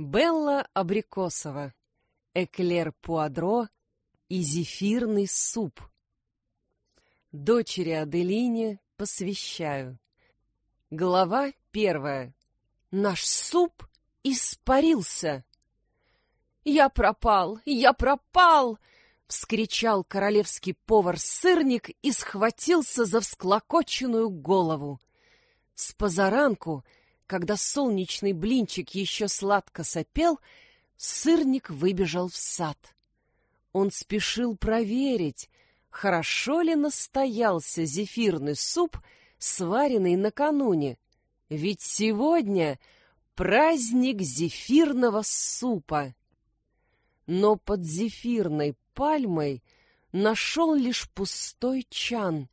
Белла Абрикосова. Эклер Пуадро и зефирный суп. Дочери Аделине посвящаю. Глава первая. Наш суп испарился. «Я пропал! Я пропал!» — вскричал королевский повар-сырник и схватился за всклокоченную голову. С позаранку — когда солнечный блинчик еще сладко сопел, сырник выбежал в сад. Он спешил проверить, хорошо ли настоялся зефирный суп, сваренный накануне. Ведь сегодня праздник зефирного супа. Но под зефирной пальмой нашел лишь пустой чан.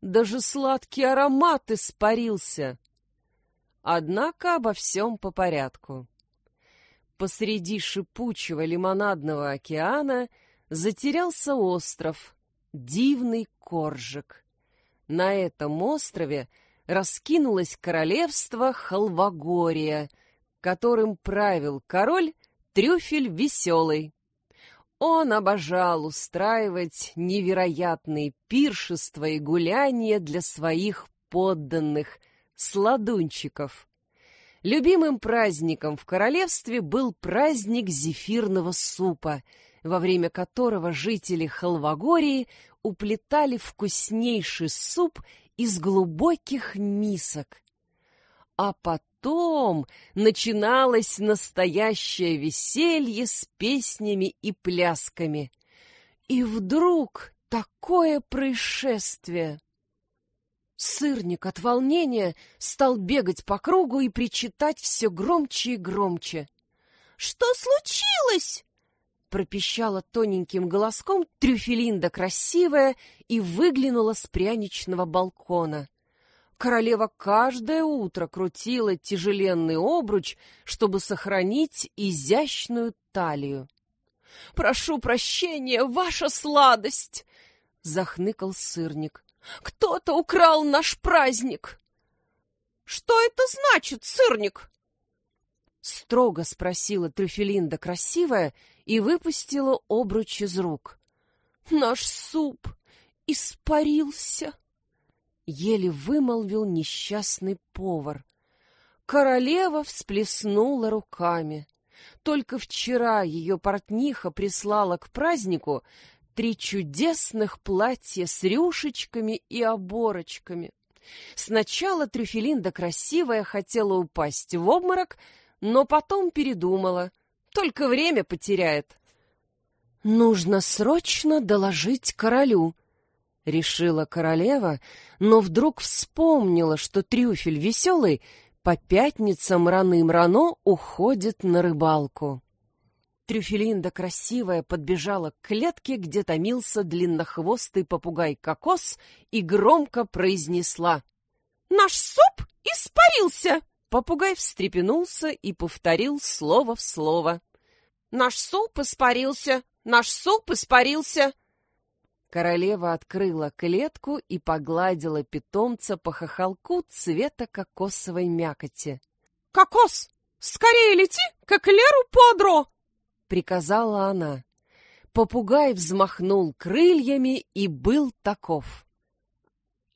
Даже сладкий аромат испарился. Однако обо всем по порядку. Посреди шипучего лимонадного океана затерялся остров, дивный Коржик. На этом острове раскинулось королевство Халвагория, которым правил король Трюфель Веселый. Он обожал устраивать невероятные пиршества и гуляния для своих подданных, сладунчиков. Любимым праздником в королевстве был праздник зефирного супа, во время которого жители Халвагории уплетали вкуснейший суп из глубоких мисок. А потом начиналось настоящее веселье с песнями и плясками. И вдруг такое происшествие! Сырник от волнения стал бегать по кругу и причитать все громче и громче. «Что случилось?» пропищала тоненьким голоском трюфелинда красивая и выглянула с пряничного балкона. Королева каждое утро крутила тяжеленный обруч, чтобы сохранить изящную талию. «Прошу прощения, ваша сладость!» — захныкал сырник. Кто-то украл наш праздник. Что это значит, сырник? Строго спросила Трюфелинда красивая и выпустила обруч из рук. Наш суп испарился. Еле вымолвил несчастный повар. Королева всплеснула руками. Только вчера ее портниха прислала к празднику три чудесных платья с рюшечками и оборочками. Сначала Трюфелинда красивая хотела упасть в обморок, но потом передумала. Только время потеряет. «Нужно срочно доложить королю», — решила королева, но вдруг вспомнила, что трюфель веселый по пятницам раным-рано уходит на рыбалку. Трюфелинда красивая подбежала к клетке, где томился длиннохвостый попугай-кокос, и громко произнесла. «Наш суп испарился!» Попугай встрепенулся и повторил слово в слово. «Наш суп испарился! Наш суп испарился!» Королева открыла клетку и погладила питомца по хохолку цвета кокосовой мякоти. «Кокос, скорее лети к эклеру подро!» — приказала она. Попугай взмахнул крыльями и был таков.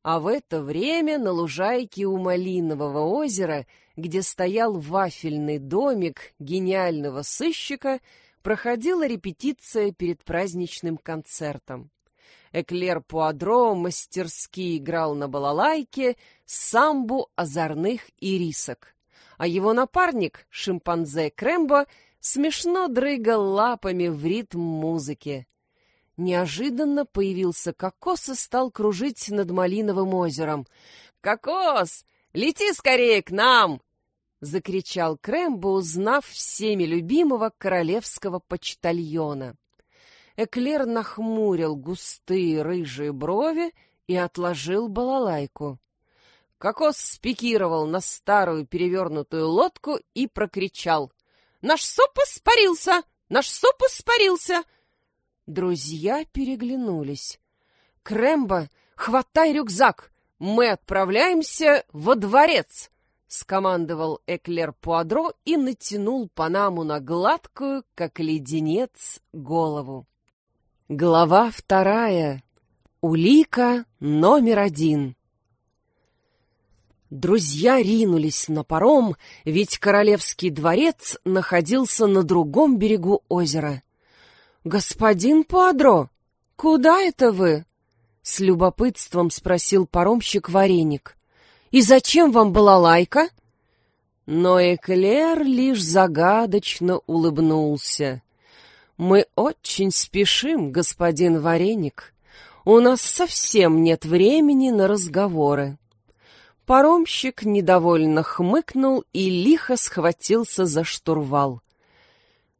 А в это время на лужайке у Малинового озера, где стоял вафельный домик гениального сыщика, проходила репетиция перед праздничным концертом. Эклер Пуадро мастерски играл на балалайке самбу озорных ирисок, а его напарник, шимпанзе Крембо, смешно дрыгал лапами в ритм музыки. Неожиданно появился кокос и стал кружить над Малиновым озером. «Кокос, лети скорее к нам!» — закричал Крэмбо, узнав всеми любимого королевского почтальона. Эклер нахмурил густые рыжие брови и отложил балалайку. Кокос спикировал на старую перевернутую лодку и прокричал. Наш суп испарился! Наш суп испарился!» Друзья переглянулись. «Крембо, хватай рюкзак! Мы отправляемся во дворец!» скомандовал Эклер Пуадро и натянул панаму на гладкую, как леденец, голову. Глава вторая. Улика номер один. Друзья ринулись на паром, ведь королевский дворец находился на другом берегу озера. «Господин Пуадро, куда это вы?» — с любопытством спросил паромщик Вареник. И зачем вам была лайка?» Но Эклер лишь загадочно улыбнулся. «Мы очень спешим, господин Вареник. У нас совсем нет времени на разговоры». Паромщик недовольно хмыкнул и лихо схватился за штурвал.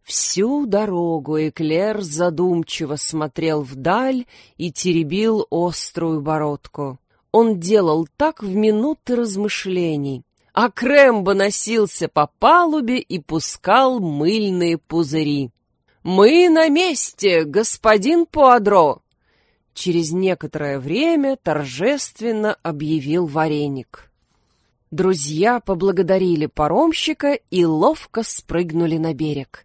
Всю дорогу Эклер задумчиво смотрел вдаль и теребил острую бородку он делал так в минуты размышлений, а Крэмбо носился по палубе и пускал мыльные пузыри. «Мы на месте, господин Пуадро!» Через некоторое время торжественно объявил вареник. Друзья поблагодарили паромщика и ловко спрыгнули на берег.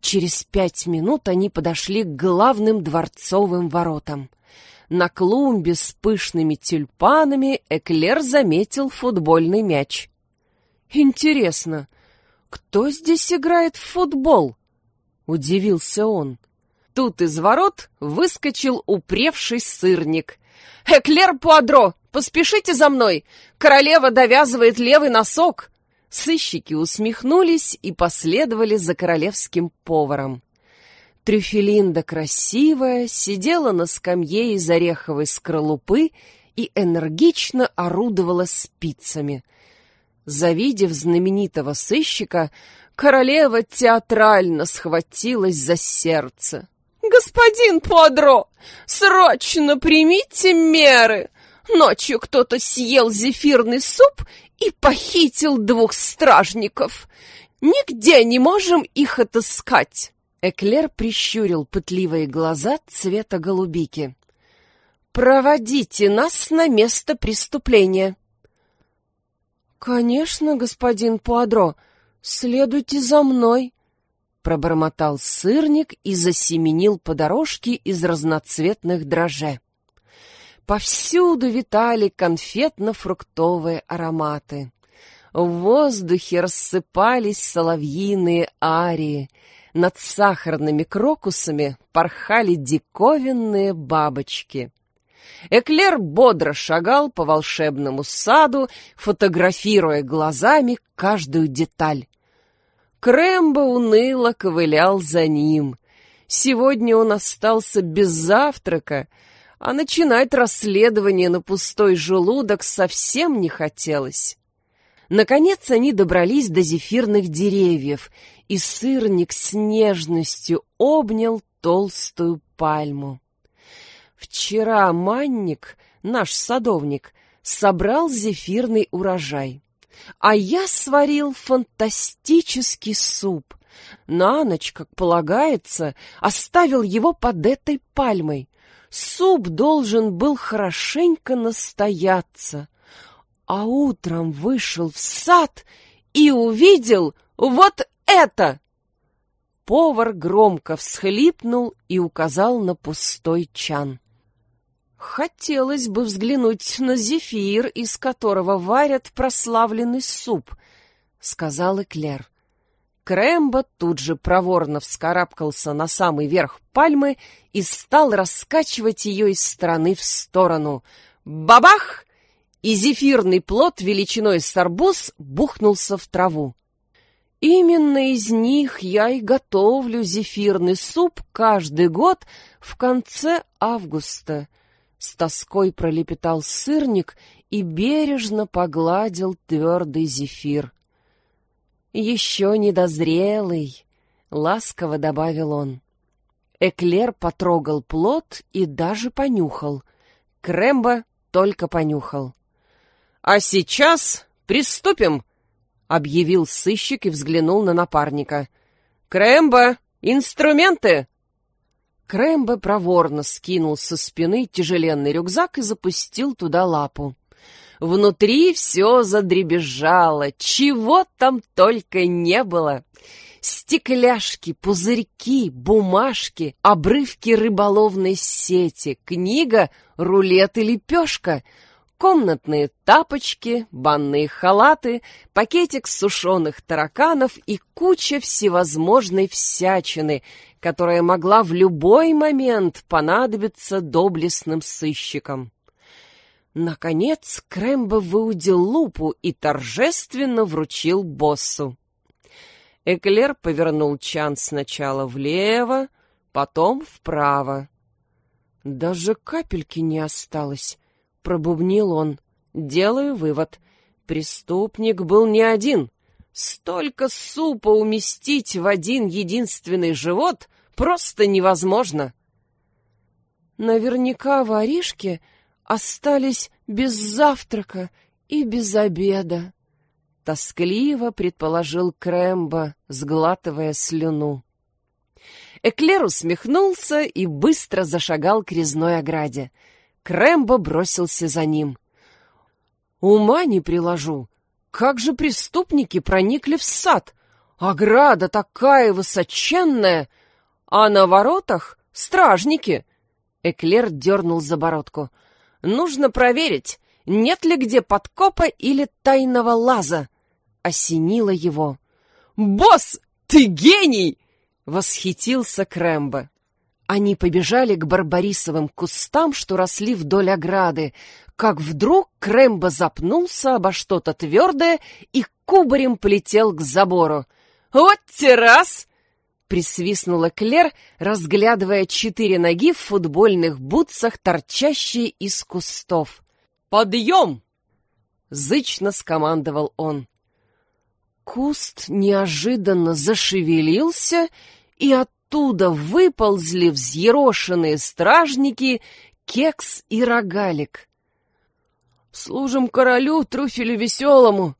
Через пять минут они подошли к главным дворцовым воротам. На клумбе с пышными тюльпанами Эклер заметил футбольный мяч. «Интересно, кто здесь играет в футбол?» — удивился он. Тут из ворот выскочил упревший сырник. «Эклер Пуадро, поспешите за мной! Королева довязывает левый носок!» Сыщики усмехнулись и последовали за королевским поваром. Трюфелинда красивая сидела на скамье из ореховой скорлупы и энергично орудовала спицами. Завидев знаменитого сыщика, королева театрально схватилась за сердце. «Господин Подро, срочно примите меры! Ночью кто-то съел зефирный суп и похитил двух стражников. Нигде не можем их отыскать!» Эклер прищурил пытливые глаза цвета голубики. «Проводите нас на место преступления!» «Конечно, господин Пуадро, следуйте за мной!» Пробормотал сырник и засеменил по дорожке из разноцветных дрожжей. Повсюду витали конфетно-фруктовые ароматы. В воздухе рассыпались соловьиные арии — над сахарными крокусами порхали диковинные бабочки. Эклер бодро шагал по волшебному саду, фотографируя глазами каждую деталь. Крэмбо уныло ковылял за ним. Сегодня он остался без завтрака, а начинать расследование на пустой желудок совсем не хотелось. Наконец они добрались до зефирных деревьев и сырник с нежностью обнял толстую пальму. Вчера манник, наш садовник, собрал зефирный урожай, а я сварил фантастический суп. На ночь, как полагается, оставил его под этой пальмой. Суп должен был хорошенько настояться, а утром вышел в сад и увидел вот это!» Повар громко всхлипнул и указал на пустой чан. «Хотелось бы взглянуть на зефир, из которого варят прославленный суп», — сказал Эклер. Крэмбо тут же проворно вскарабкался на самый верх пальмы и стал раскачивать ее из стороны в сторону. Бабах! И зефирный плод величиной с арбуз бухнулся в траву. Именно из них я и готовлю зефирный суп каждый год в конце августа. С тоской пролепетал сырник и бережно погладил твердый зефир. Еще недозрелый, ласково добавил он. Эклер потрогал плод и даже понюхал. Крембо только понюхал. А сейчас приступим, объявил сыщик и взглянул на напарника. «Крэмбо, инструменты!» Крэмбо проворно скинул со спины тяжеленный рюкзак и запустил туда лапу. Внутри все задребезжало, чего там только не было. Стекляшки, пузырьки, бумажки, обрывки рыболовной сети, книга, рулет и лепешка, комнатные тапочки, банные халаты, пакетик сушеных тараканов и куча всевозможной всячины, которая могла в любой момент понадобиться доблестным сыщикам. Наконец Крэмбо выудил лупу и торжественно вручил боссу. Эклер повернул чан сначала влево, потом вправо. «Даже капельки не осталось», — пробубнил он. «Делаю вывод. Преступник был не один. Столько супа уместить в один единственный живот просто невозможно». «Наверняка воришки остались без завтрака и без обеда», Тоскливо предположил Крэмбо, сглатывая слюну. Эклер усмехнулся и быстро зашагал к резной ограде. Крэмбо бросился за ним. «Ума не приложу! Как же преступники проникли в сад? Ограда такая высоченная! А на воротах стражники!» Эклер дернул за бородку. «Нужно проверить, нет ли где подкопа или тайного лаза!» осенило его. «Босс, ты гений!» — восхитился Крэмбо. Они побежали к барбарисовым кустам, что росли вдоль ограды, как вдруг Крэмбо запнулся обо что-то твердое и кубарем полетел к забору. «Вот террас!» — присвистнула Клер, разглядывая четыре ноги в футбольных бутсах, торчащие из кустов. «Подъем!» — зычно скомандовал он. Куст неожиданно зашевелился, и оттуда выползли взъерошенные стражники Кекс и Рогалик. «Служим королю, трюфелю веселому!»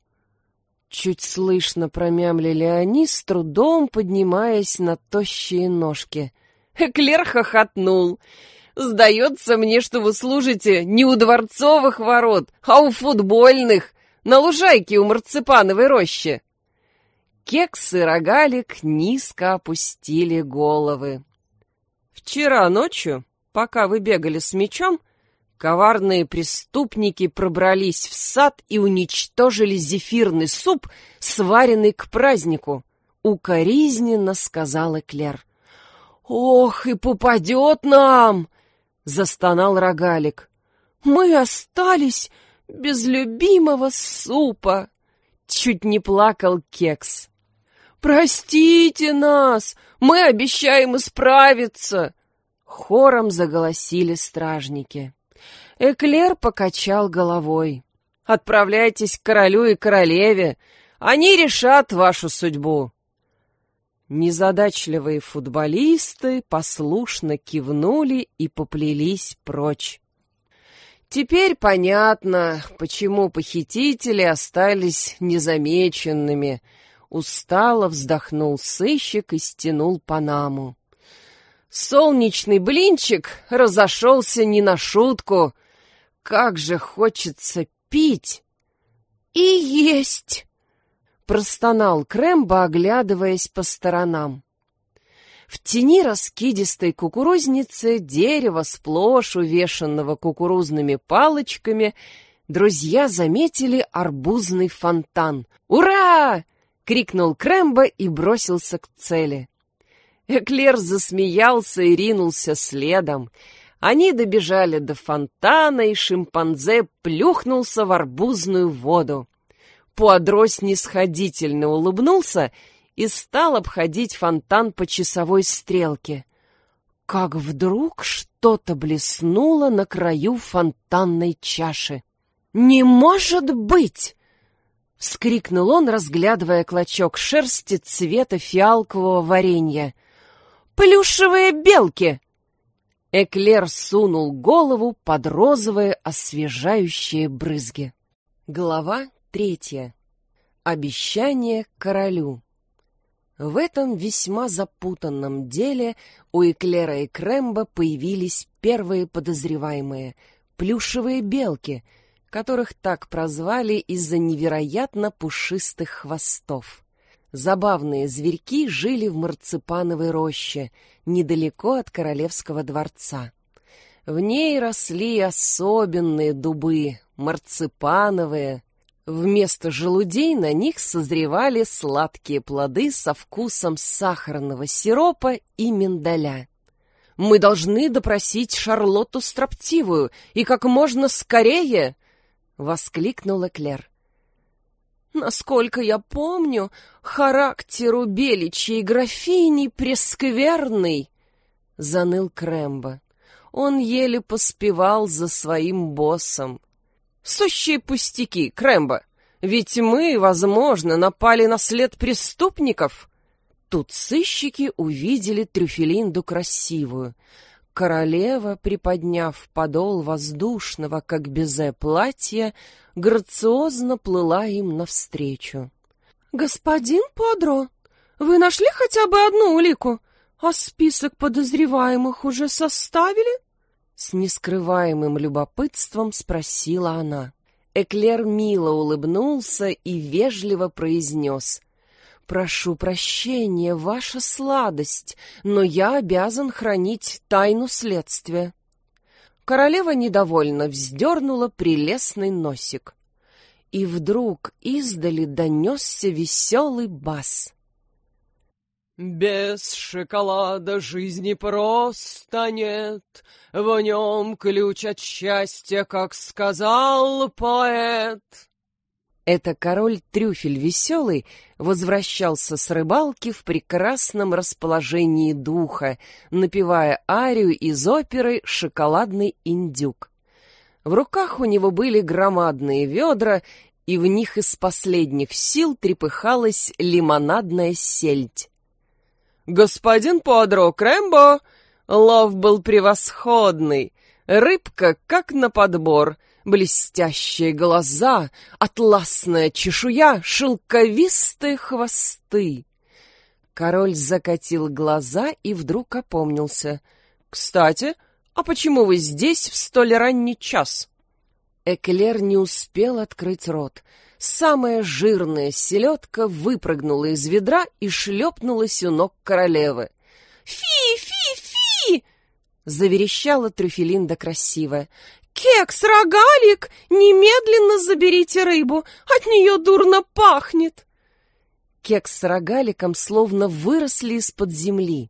Чуть слышно промямлили они, с трудом поднимаясь на тощие ножки. Эклер хохотнул. «Сдается мне, что вы служите не у дворцовых ворот, а у футбольных, на лужайке у марципановой рощи!» Кекс и рогалик низко опустили головы. Вчера ночью, пока вы бегали с мечом, коварные преступники пробрались в сад и уничтожили зефирный суп, сваренный к празднику. Укоризненно сказала Клер. «Ох, и попадет нам!» — застонал рогалик. «Мы остались без любимого супа!» Чуть не плакал кекс. «Простите нас! Мы обещаем исправиться!» Хором заголосили стражники. Эклер покачал головой. «Отправляйтесь к королю и королеве. Они решат вашу судьбу». Незадачливые футболисты послушно кивнули и поплелись прочь. Теперь понятно, почему похитители остались незамеченными — Устало вздохнул сыщик и стянул панаму. Солнечный блинчик разошелся не на шутку. Как же хочется пить и есть! Простонал Крэмбо, оглядываясь по сторонам. В тени раскидистой кукурузницы, дерева сплошь увешанного кукурузными палочками, друзья заметили арбузный фонтан. «Ура!» крикнул Крэмбо и бросился к цели. Эклер засмеялся и ринулся следом. Они добежали до фонтана, и шимпанзе плюхнулся в арбузную воду. Пуадро снисходительно улыбнулся и стал обходить фонтан по часовой стрелке. Как вдруг что-то блеснуло на краю фонтанной чаши. «Не может быть!» — вскрикнул он, разглядывая клочок шерсти цвета фиалкового варенья. «Плюшевые белки!» Эклер сунул голову под розовые освежающие брызги. Глава третья. Обещание королю. В этом весьма запутанном деле у Эклера и Кремба появились первые подозреваемые — плюшевые белки — которых так прозвали из-за невероятно пушистых хвостов. Забавные зверьки жили в марципановой роще, недалеко от королевского дворца. В ней росли особенные дубы, марципановые. Вместо желудей на них созревали сладкие плоды со вкусом сахарного сиропа и миндаля. Мы должны допросить Шарлотту Строптивую, и как можно скорее!» — воскликнула Клер. «Насколько я помню, характер у беличьей графини прескверный!» — заныл Крэмбо. Он еле поспевал за своим боссом. «Сущие пустяки, Крэмбо! Ведь мы, возможно, напали на след преступников!» Тут сыщики увидели трюфелинду красивую. Королева, приподняв подол воздушного, как безе платья, грациозно плыла им навстречу. «Господин Подро, вы нашли хотя бы одну улику? А список подозреваемых уже составили?» С нескрываемым любопытством спросила она. Эклер мило улыбнулся и вежливо произнес — «Прошу прощения, ваша сладость, но я обязан хранить тайну следствия». Королева недовольно вздернула прелестный носик. И вдруг издали донесся веселый бас. «Без шоколада жизни просто нет, в нем ключ от счастья, как сказал поэт». Это король Трюфель Веселый возвращался с рыбалки в прекрасном расположении духа, напевая арию из оперы «Шоколадный индюк». В руках у него были громадные ведра, и в них из последних сил трепыхалась лимонадная сельдь. «Господин Подро Крэмбо!» Лов был превосходный, рыбка как на подбор — Блестящие глаза, атласная чешуя, шелковистые хвосты. Король закатил глаза и вдруг опомнился. «Кстати, а почему вы здесь в столь ранний час?» Эклер не успел открыть рот. Самая жирная селедка выпрыгнула из ведра и шлепнулась у ног королевы. «Фи, фи, фи!» — заверещала Трюфелинда красивая. «Кекс, рогалик, немедленно заберите рыбу, от нее дурно пахнет!» Кекс с рогаликом словно выросли из-под земли.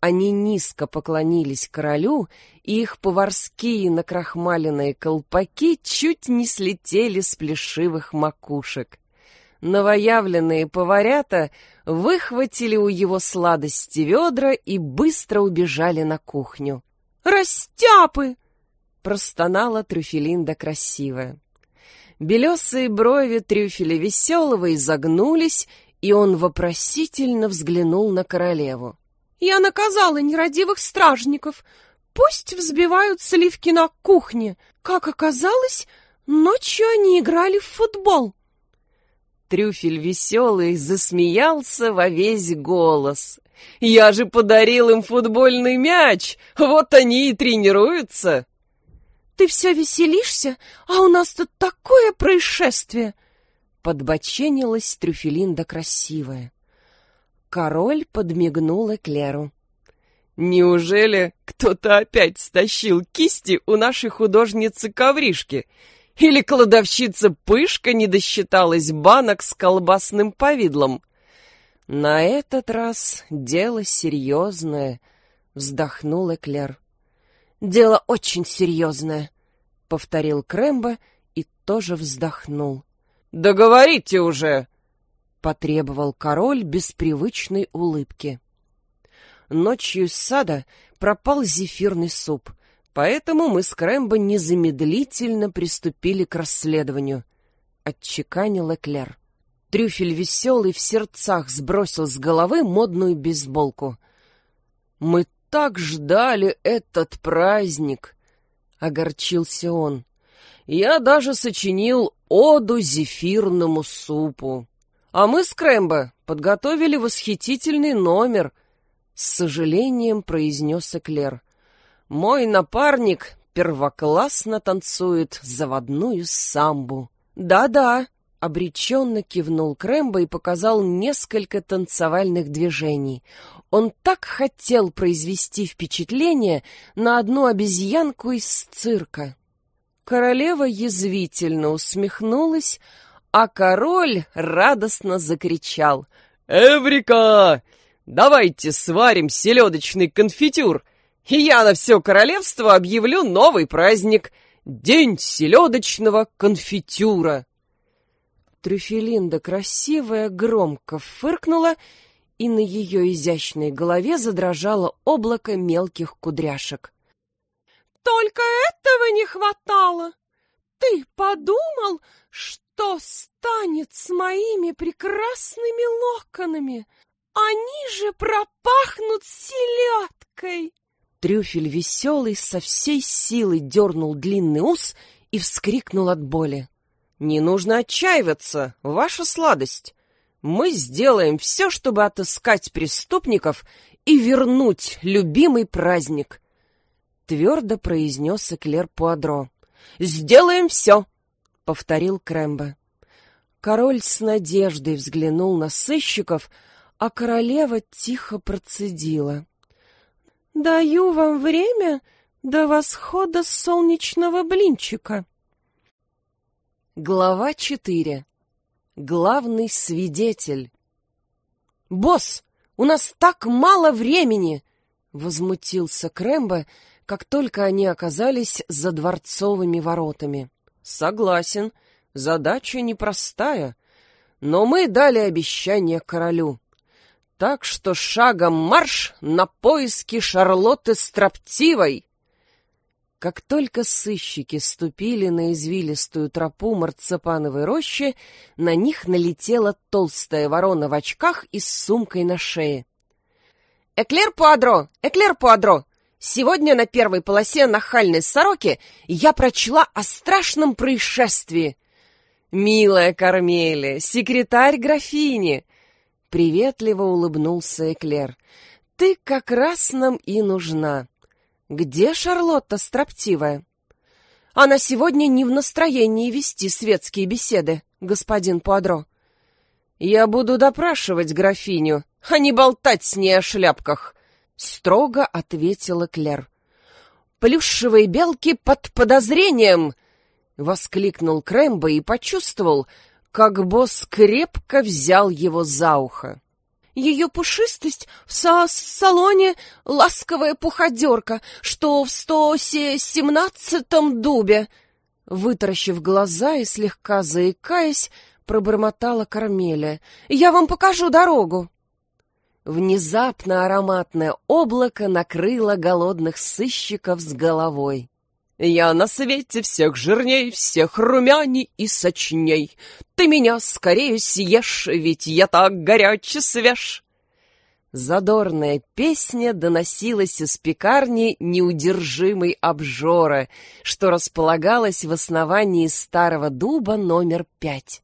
Они низко поклонились королю, и их поварские накрахмаленные колпаки чуть не слетели с плешивых макушек. Новоявленные поварята выхватили у его сладости ведра и быстро убежали на кухню. «Растяпы!» простонала трюфелинда красивая. Белесые брови трюфеля веселого изогнулись, и он вопросительно взглянул на королеву. «Я наказала нерадивых стражников. Пусть взбивают сливки на кухне. Как оказалось, ночью они играли в футбол». Трюфель веселый засмеялся во весь голос. «Я же подарил им футбольный мяч, вот они и тренируются!» Ты все веселишься, а у нас тут такое происшествие!» Подбоченилась Трюфелинда красивая. Король подмигнул Эклеру. «Неужели кто-то опять стащил кисти у нашей художницы Ковришки? Или кладовщица Пышка не досчиталась банок с колбасным повидлом?» «На этот раз дело серьезное», — вздохнул Эклер. Дело очень серьезное, — повторил Крэмбо и тоже вздохнул. «Договорите уже!» — потребовал король без привычной улыбки. Ночью из сада пропал зефирный суп, поэтому мы с Крэмбо незамедлительно приступили к расследованию, — отчеканил Эклер. Трюфель веселый в сердцах сбросил с головы модную бейсболку. «Мы так ждали этот праздник!» — огорчился он. «Я даже сочинил оду зефирному супу. А мы с Крэмбо подготовили восхитительный номер», — с сожалением произнес Эклер. «Мой напарник первоклассно танцует заводную самбу. Да-да, обреченно кивнул Крэмбо и показал несколько танцевальных движений. Он так хотел произвести впечатление на одну обезьянку из цирка. Королева язвительно усмехнулась, а король радостно закричал. «Эврика! Давайте сварим селедочный конфитюр, и я на все королевство объявлю новый праздник — День селедочного конфитюра!» Трюфелинда, красивая, громко фыркнула, и на ее изящной голове задрожало облако мелких кудряшек. Только этого не хватало. Ты подумал, что станет с моими прекрасными локонами? Они же пропахнут селедкой. Трюфель веселый со всей силы дернул длинный ус и вскрикнул от боли. «Не нужно отчаиваться, ваша сладость. Мы сделаем все, чтобы отыскать преступников и вернуть любимый праздник твердо произнес Эклер Пуадро. «Сделаем все!» — повторил Крэмбо. Король с надеждой взглянул на сыщиков, а королева тихо процедила. «Даю вам время до восхода солнечного блинчика». Глава четыре. Главный свидетель. «Босс, у нас так мало времени!» — возмутился Крэмбо, как только они оказались за дворцовыми воротами. Согласен, задача непростая, но мы дали обещание королю. Так что шагом марш на поиски Шарлотты Строптивой. Как только сыщики ступили на извилистую тропу марципановой рощи, на них налетела толстая ворона в очках и с сумкой на шее. «Эклер Пуадро! Эклер Пуадро! Сегодня на первой полосе нахальной сороки я прочла о страшном происшествии. «Милая Кармелия, секретарь графини!» Приветливо улыбнулся Эклер. «Ты как раз нам и нужна. Где Шарлотта строптивая?» «Она сегодня не в настроении вести светские беседы, господин Пуадро». «Я буду допрашивать графиню, а не болтать с ней о шляпках», — строго ответила Клер. «Плюшевые белки под подозрением!» — воскликнул Крэмбо и почувствовал, как босс крепко взял его за ухо. Ее пушистость в са салоне ласковая пуходерка, что в сто семнадцатом дубе. Вытаращив глаза и слегка заикаясь, пробормотала Кармеля. «Я вам покажу дорогу!» Внезапно ароматное облако накрыло голодных сыщиков с головой. «Я на свете всех жирней, всех румяней и сочней. Ты меня скорее съешь, ведь я так горячий свеж!» Задорная песня доносилась из пекарни неудержимой обжора, что располагалась в основании старого дуба номер пять.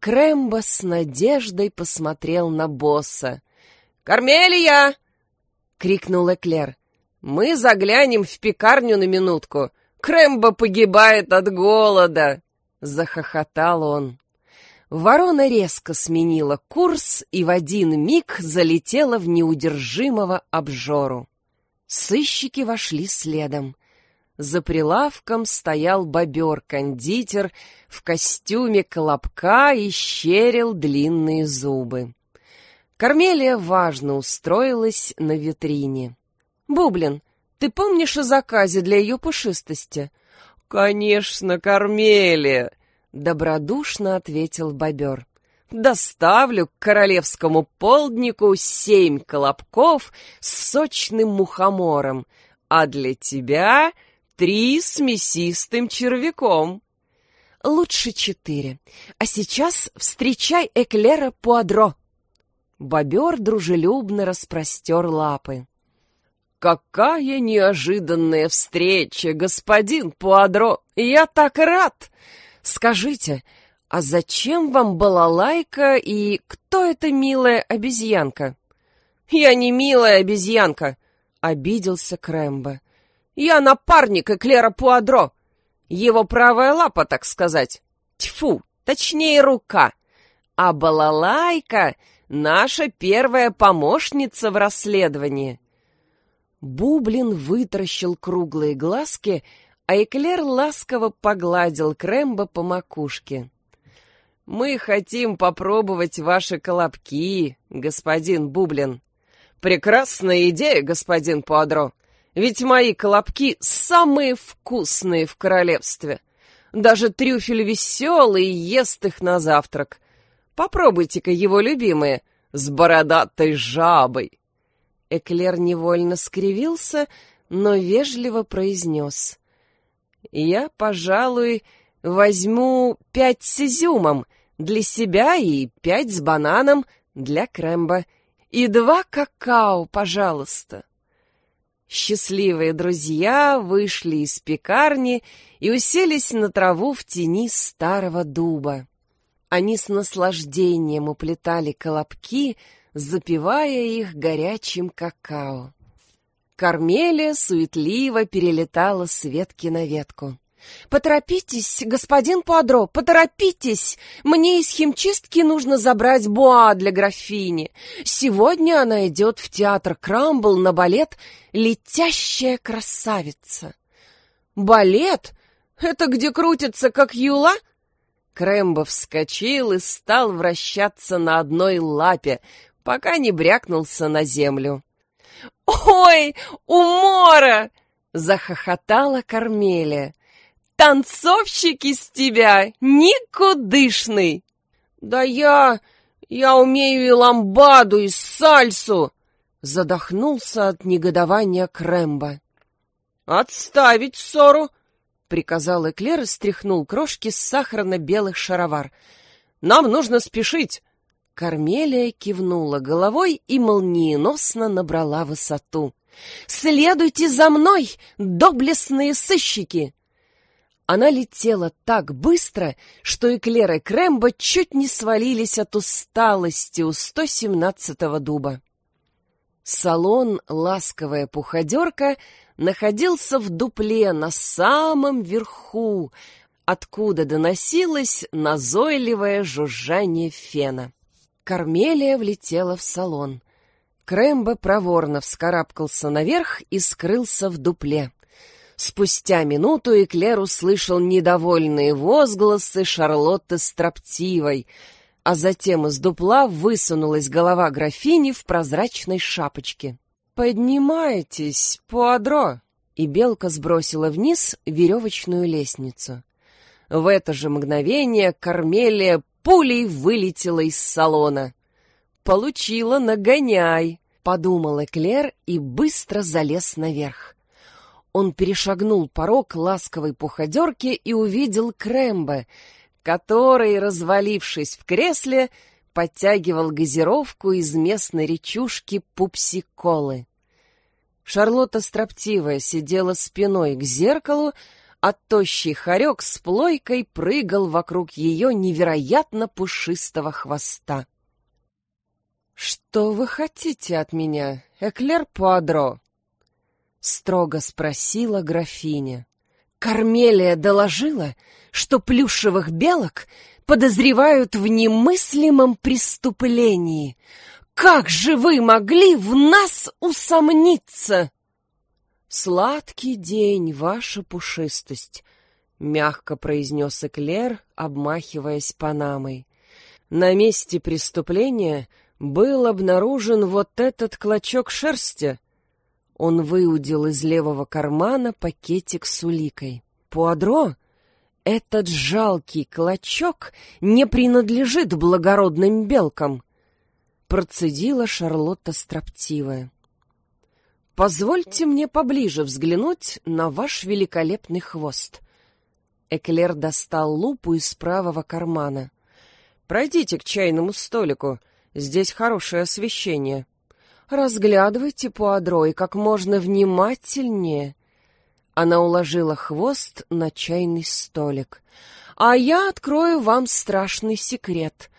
Крэмбо с надеждой посмотрел на босса. «Кармелия!» — крикнул Эклер. «Мы заглянем в пекарню на минутку. Крэмбо погибает от голода!» — захохотал он. Ворона резко сменила курс и в один миг залетела в неудержимого обжору. Сыщики вошли следом. За прилавком стоял бобер-кондитер в костюме колобка и щерил длинные зубы. Кармелия важно устроилась на витрине. «Бублин, ты помнишь о заказе для ее пушистости?» «Конечно, Кармелия!» — добродушно ответил бобер. «Доставлю к королевскому полднику семь колобков с сочным мухомором, а для тебя три с мясистым червяком». «Лучше четыре. А сейчас встречай эклера Пуадро!» Бобер дружелюбно распростер лапы. «Какая неожиданная встреча, господин Пуадро! Я так рад! Скажите, а зачем вам балалайка и кто эта милая обезьянка?» «Я не милая обезьянка!» — обиделся Крэмбо. Я напарник Эклера Пуадро. Его правая лапа, так сказать. Тьфу, точнее рука. А балалайка — наша первая помощница в расследовании. Бублин вытаращил круглые глазки, а Эклер ласково погладил Крэмбо по макушке. «Мы хотим попробовать ваши колобки, господин Бублин». «Прекрасная идея, господин Пуадро. Ведь мои колобки самые вкусные в королевстве. Даже трюфель веселый ест их на завтрак. Попробуйте-ка его любимые, с бородатой жабой». Эклер невольно скривился, но вежливо произнес. «Я, пожалуй, возьму пять с изюмом для себя и пять с бананом для Крэмба. И два какао, пожалуйста». Счастливые друзья вышли из пекарни и уселись на траву в тени старого дуба. Они с наслаждением уплетали колобки, запивая их горячим какао. Кармелия суетливо перелетала с ветки на ветку. «Поторопитесь, господин Пуадро, поторопитесь! Мне из химчистки нужно забрать буа для графини. Сегодня она идет в театр Крамбл на балет «Летящая красавица». «Балет? Это где крутится, как юла?» Крэмбо вскочил и стал вращаться на одной лапе, пока не брякнулся на землю. «Ой, умора!» — захохотала Кармелия. «Танцовщик из тебя никудышный!» «Да я... я умею и ламбаду, и сальсу!» Задохнулся от негодования Крэмбо. «Отставить ссору!» — приказал Эклер и стряхнул крошки с сахарно-белых шаровар. «Нам нужно спешить!» Кармелия кивнула головой и молниеносно набрала высоту. «Следуйте за мной, доблестные сыщики!» Она летела так быстро, что Эклер и Крэмбо чуть не свалились от усталости у 117-го дуба. Салон «Ласковая пуходерка» находился в дупле на самом верху, откуда доносилось назойливое жужжание фена. Кармелия влетела в салон. Крэмбо проворно вскарабкался наверх и скрылся в дупле. Спустя минуту Эклер услышал недовольные возгласы Шарлотты Строптивой, а затем из дупла высунулась голова графини в прозрачной шапочке. «Поднимайтесь, Пуадро!» И белка сбросила вниз веревочную лестницу. В это же мгновение Кармелия пулей вылетела из салона. «Получила нагоняй!» — подумал Эклер и быстро залез наверх. Он перешагнул порог ласковой пуходерки и увидел Крэмбо, который, развалившись в кресле, подтягивал газировку из местной речушки Пупси-Колы. Шарлотта Строптивая сидела спиной к зеркалу, а тощий хорек с плойкой прыгал вокруг ее невероятно пушистого хвоста. «Что вы хотите от меня, Эклер Пуадро?» строго спросила графиня. Кармелия доложила, что плюшевых белок подозревают в немыслимом преступлении. Как же вы могли в нас усомниться? Сладкий день, ваша пушистость, мягко произнес Эклер, обмахиваясь панамой. На месте преступления был обнаружен вот этот клочок шерсти, он выудил из левого кармана пакетик с уликой. «Пуадро, этот жалкий клочок не принадлежит благородным белкам», процедила Шарлотта строптивая. «Позвольте мне поближе взглянуть на ваш великолепный хвост». Эклер достал лупу из правого кармана. «Пройдите к чайному столику, здесь хорошее освещение». Разглядывайте Пуадро и как можно внимательнее. Она уложила хвост на чайный столик. А я открою вам страшный секрет.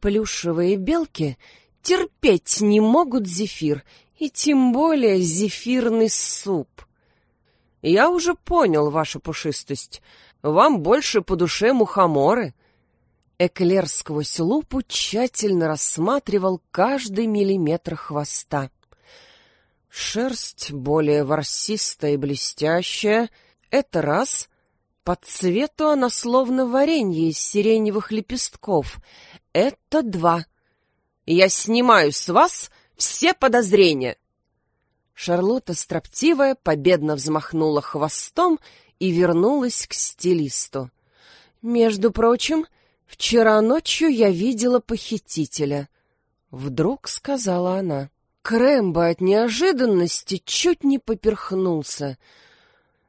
Плюшевые белки терпеть не могут зефир, и тем более зефирный суп. Я уже понял вашу пушистость. Вам больше по душе мухоморы. Эклер сквозь лупу тщательно рассматривал каждый миллиметр хвоста. Шерсть более ворсистая и блестящая. Это раз. По цвету она словно варенье из сиреневых лепестков. Это два. Я снимаю с вас все подозрения. Шарлотта строптивая победно взмахнула хвостом и вернулась к стилисту. Между прочим, вчера ночью я видела похитителя. Вдруг сказала она. Крэмбо от неожиданности чуть не поперхнулся.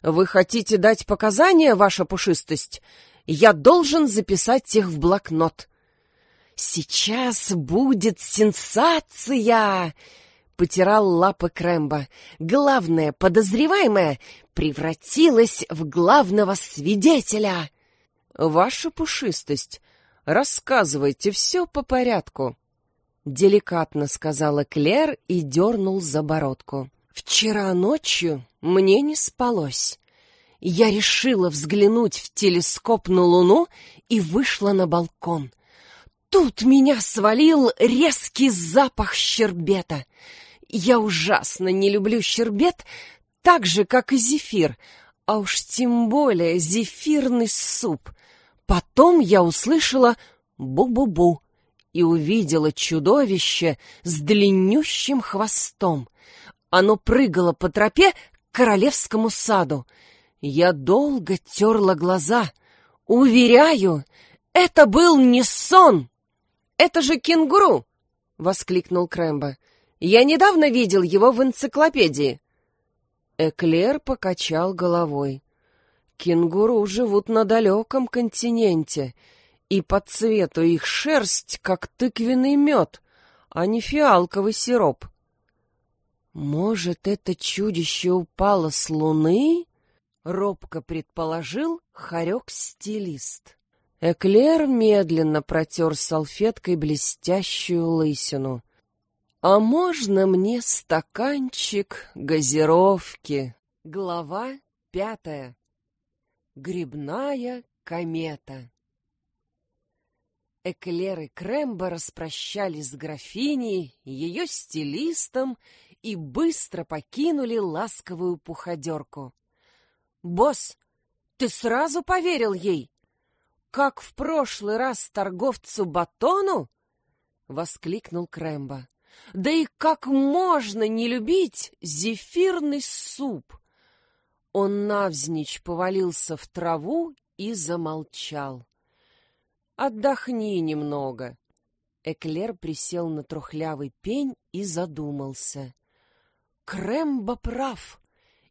«Вы хотите дать показания, ваша пушистость? Я должен записать их в блокнот». «Сейчас будет сенсация!» — потирал лапы Крэмбо. «Главное подозреваемое превратилась в главного свидетеля!» «Ваша пушистость, рассказывайте все по порядку», Деликатно сказала Клер и дернул за бородку. Вчера ночью мне не спалось. Я решила взглянуть в телескоп на луну и вышла на балкон. Тут меня свалил резкий запах щербета. Я ужасно не люблю щербет, так же, как и зефир, а уж тем более зефирный суп. Потом я услышала «бу-бу-бу» и увидела чудовище с длиннющим хвостом. Оно прыгало по тропе к королевскому саду. Я долго терла глаза. Уверяю, это был не сон. Это же кенгуру, воскликнул Крэмбо. Я недавно видел его в энциклопедии. Эклер покачал головой. Кенгуру живут на далеком континенте и по цвету их шерсть, как тыквенный мед, а не фиалковый сироп. «Может, это чудище упало с луны?» — робко предположил хорек-стилист. Эклер медленно протер салфеткой блестящую лысину. «А можно мне стаканчик газировки?» Глава пятая. Грибная комета. Эклер и Крембо распрощались с графиней, ее стилистом и быстро покинули ласковую пуходерку. «Босс, ты сразу поверил ей? Как в прошлый раз торговцу батону?» — воскликнул Крембо. «Да и как можно не любить зефирный суп?» Он навзничь повалился в траву и замолчал. Отдохни немного. Эклер присел на трухлявый пень и задумался. Крембо прав.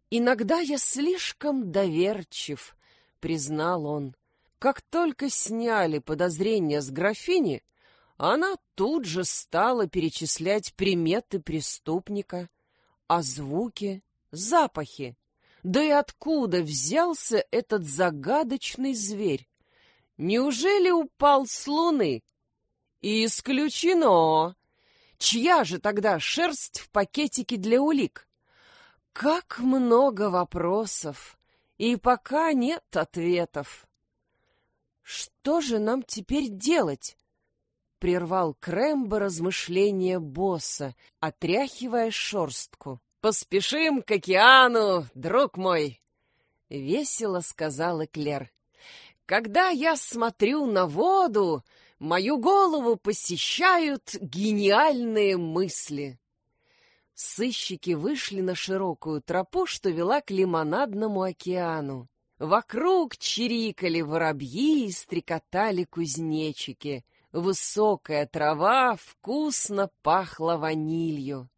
Иногда я слишком доверчив, признал он. Как только сняли подозрения с графини, она тут же стала перечислять приметы преступника, а звуки, запахи. Да и откуда взялся этот загадочный зверь? Неужели упал с луны? Исключено. Чья же тогда шерсть в пакетике для улик? Как много вопросов, и пока нет ответов. Что же нам теперь делать? Прервал Крэмбо размышления босса, отряхивая шорстку. «Поспешим к океану, друг мой!» — весело сказал Эклер. Когда я смотрю на воду, мою голову посещают гениальные мысли. Сыщики вышли на широкую тропу, что вела к лимонадному океану. Вокруг чирикали воробьи и стрекотали кузнечики. Высокая трава вкусно пахла ванилью.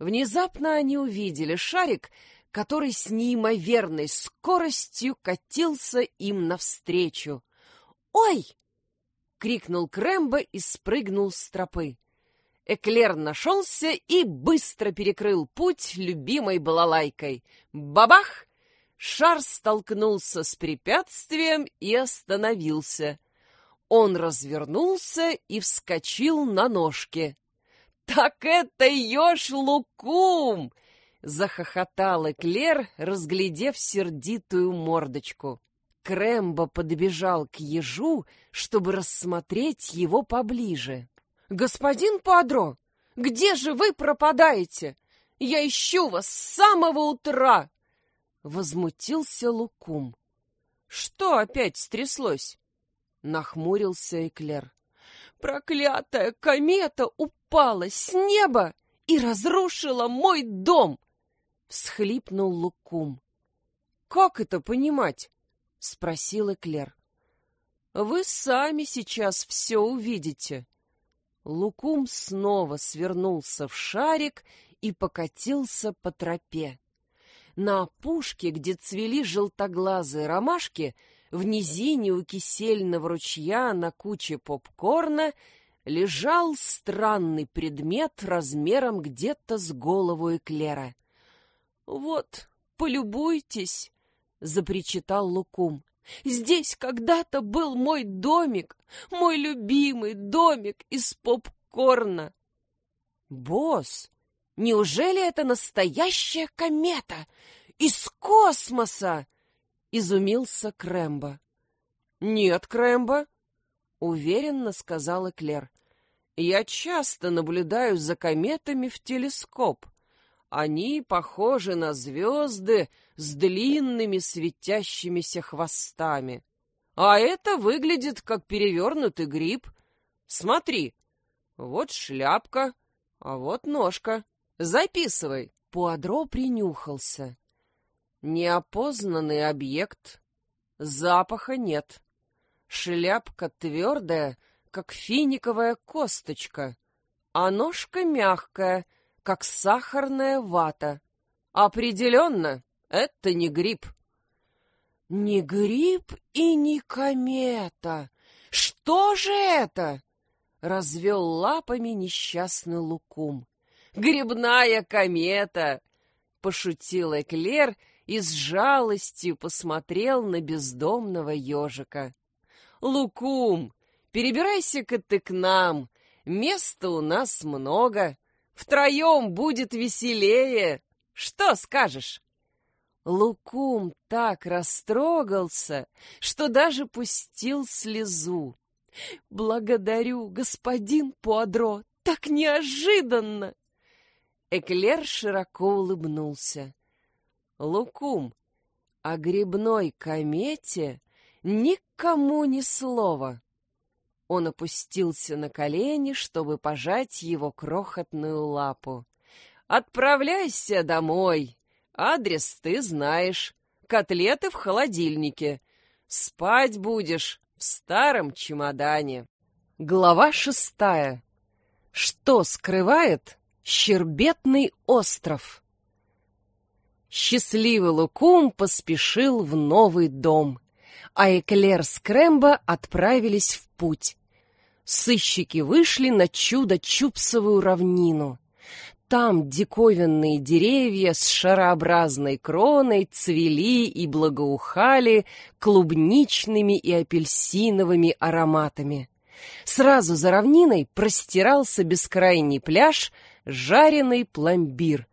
Внезапно они увидели шарик, который с неимоверной скоростью катился им навстречу. «Ой!» — крикнул Крэмбо и спрыгнул с тропы. Эклер нашелся и быстро перекрыл путь любимой балалайкой. Бабах! Шар столкнулся с препятствием и остановился. Он развернулся и вскочил на ножки. «Так это еж Лукум!» Захохотал Эклер, разглядев сердитую мордочку. Крэмбо подбежал к ежу, чтобы рассмотреть его поближе. «Господин Падро, где же вы пропадаете? Я ищу вас с самого утра!» Возмутился Лукум. «Что опять стряслось?» Нахмурился Эклер. «Проклятая комета упала с неба и разрушила мой дом!» Всхлипнул Лукум. «Как это понимать?» — спросил Эклер. «Вы сами сейчас все увидите». Лукум снова свернулся в шарик и покатился по тропе. На опушке, где цвели желтоглазые ромашки, в низине у кисельного ручья на куче попкорна лежал странный предмет размером где-то с голову эклера. «Вот, полюбуйтесь!» — запричитал Лукум. «Здесь когда-то был мой домик, мой любимый домик из попкорна!» «Босс, неужели это настоящая комета из космоса?» — изумился Крэмбо. «Нет, Крэмбо», — уверенно сказал Эклер. «Я часто наблюдаю за кометами в телескоп. Они похожи на звезды с длинными светящимися хвостами. А это выглядит как перевернутый гриб. Смотри, вот шляпка, а вот ножка. Записывай. Пуадро принюхался. Неопознанный объект. Запаха нет. Шляпка твердая, как финиковая косточка, а ножка мягкая, как сахарная вата. Определенно, это не гриб. Не гриб и не комета. Что же это? Развел лапами несчастный лукум. Грибная комета! Пошутил Эклер и с жалостью посмотрел на бездомного ежика. Лукум, перебирайся-ка ты к нам. Места у нас много. Втроем будет веселее. Что скажешь?» Лукум так растрогался, что даже пустил слезу. «Благодарю, господин Пуадро, так неожиданно!» Эклер широко улыбнулся. «Лукум, о грибной комете никому ни слова. Он опустился на колени, чтобы пожать его крохотную лапу. «Отправляйся домой. Адрес ты знаешь. Котлеты в холодильнике. Спать будешь в старом чемодане». Глава шестая. Что скрывает Щербетный остров? Счастливый Лукум поспешил в новый дом — а Эклер с Крэмбо отправились в путь. Сыщики вышли на чудо-чупсовую равнину. Там диковинные деревья с шарообразной кроной цвели и благоухали клубничными и апельсиновыми ароматами. Сразу за равниной простирался бескрайний пляж, жареный пломбир.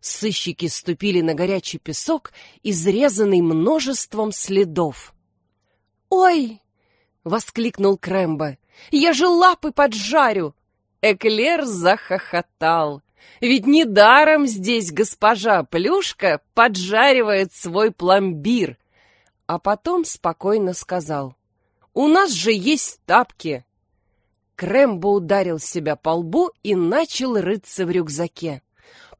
Сыщики ступили на горячий песок, изрезанный множеством следов. «Ой!» — воскликнул Крэмбо. «Я же лапы поджарю!» Эклер захохотал. «Ведь недаром здесь госпожа Плюшка поджаривает свой пломбир!» А потом спокойно сказал. «У нас же есть тапки!» Крэмбо ударил себя по лбу и начал рыться в рюкзаке.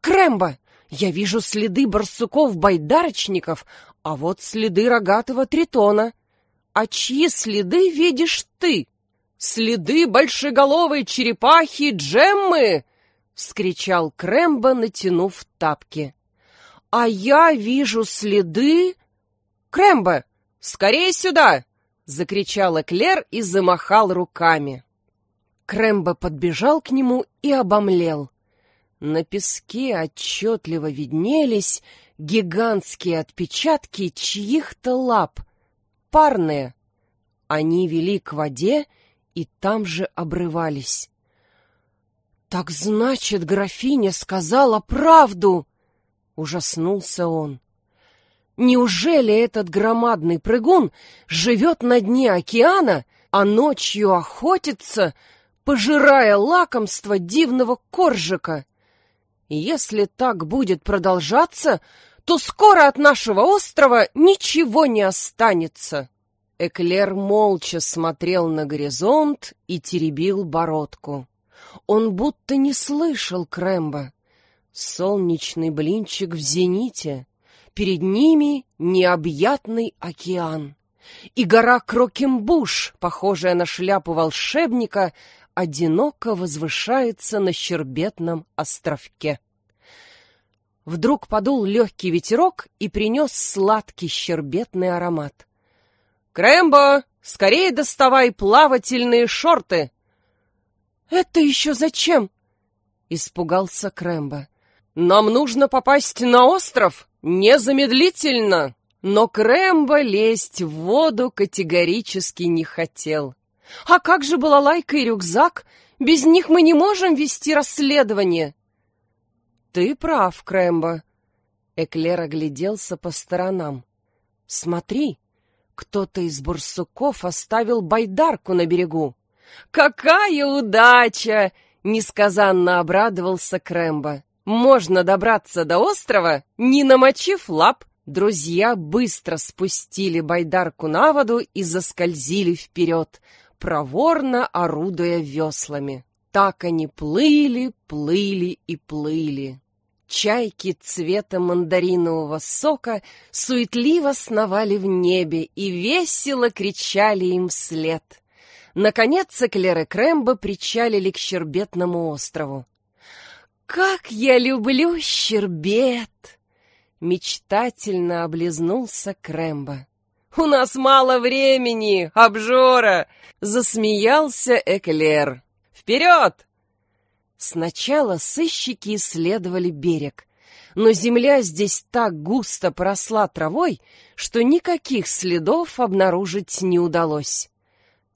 «Крэмбо, я вижу следы барсуков-байдарочников, а вот следы рогатого тритона. А чьи следы видишь ты? Следы большеголовой черепахи Джеммы! вскричал Крембо, натянув тапки. А я вижу следы... Крембо, скорее сюда! закричал Эклер и замахал руками. Крембо подбежал к нему и обомлел. На песке отчетливо виднелись гигантские отпечатки чьих-то лап — парные. Они вели к воде и там же обрывались. «Так значит, графиня сказала правду!» — Ужаснулся он. Неужели этот громадный прыгун живет на дне океана, а ночью охотится, пожирая лакомство дивного коржика? Если так будет продолжаться, то скоро от нашего острова ничего не останется. Эклер молча смотрел на горизонт и теребил бородку. Он будто не слышал Крэмба. Солнечный блинчик в зените, перед ними необъятный океан. И гора Крокембуш, похожая на шляпу волшебника, одиноко возвышается на щербетном островке. Вдруг подул легкий ветерок и принес сладкий щербетный аромат. «Крэмбо, скорее доставай плавательные шорты!» «Это еще зачем?» — испугался Крэмбо. «Нам нужно попасть на остров незамедлительно!» Но Крэмбо лезть в воду категорически не хотел. «А как же балалайка и рюкзак? Без них мы не можем вести расследование!» «Ты прав, Крэмбо!» Эклер огляделся по сторонам. «Смотри, кто-то из бурсуков оставил байдарку на берегу. «Какая удача!» — несказанно обрадовался Крэмбо. «Можно добраться до острова, не намочив лап». Друзья быстро спустили байдарку на воду и заскользили вперед, проворно орудуя веслами. Так они плыли, плыли и плыли. Чайки цвета мандаринового сока суетливо сновали в небе и весело кричали им вслед. Наконец Эклер и Крэмбо причалили к Щербетному острову. «Как я люблю щербет!» Мечтательно облизнулся Крэмбо. «У нас мало времени, обжора!» Засмеялся Эклер. «Вперед!» Сначала сыщики исследовали берег, но земля здесь так густо поросла травой, что никаких следов обнаружить не удалось.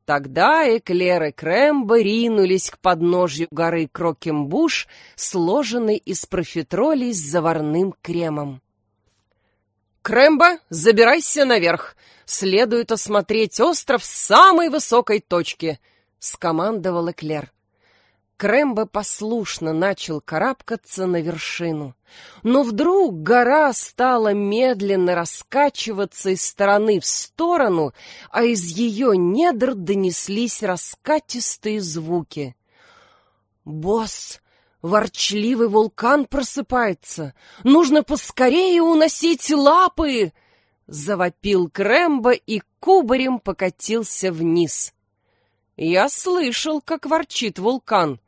Тогда Эклер и Крэмбо ринулись к подножью горы Крокембуш, сложенной из профитролей с заварным кремом. «Крэмбо, забирайся наверх! Следует осмотреть остров с самой высокой точки!» — скомандовал Эклер. Крэмбо послушно начал карабкаться на вершину. Но вдруг гора стала медленно раскачиваться из стороны в сторону, а из ее недр донеслись раскатистые звуки. «Босс!» Ворчливый вулкан просыпается. Нужно поскорее уносить лапы!» Завопил Крэмбо и кубарем покатился вниз. Я слышал, как ворчит вулкан.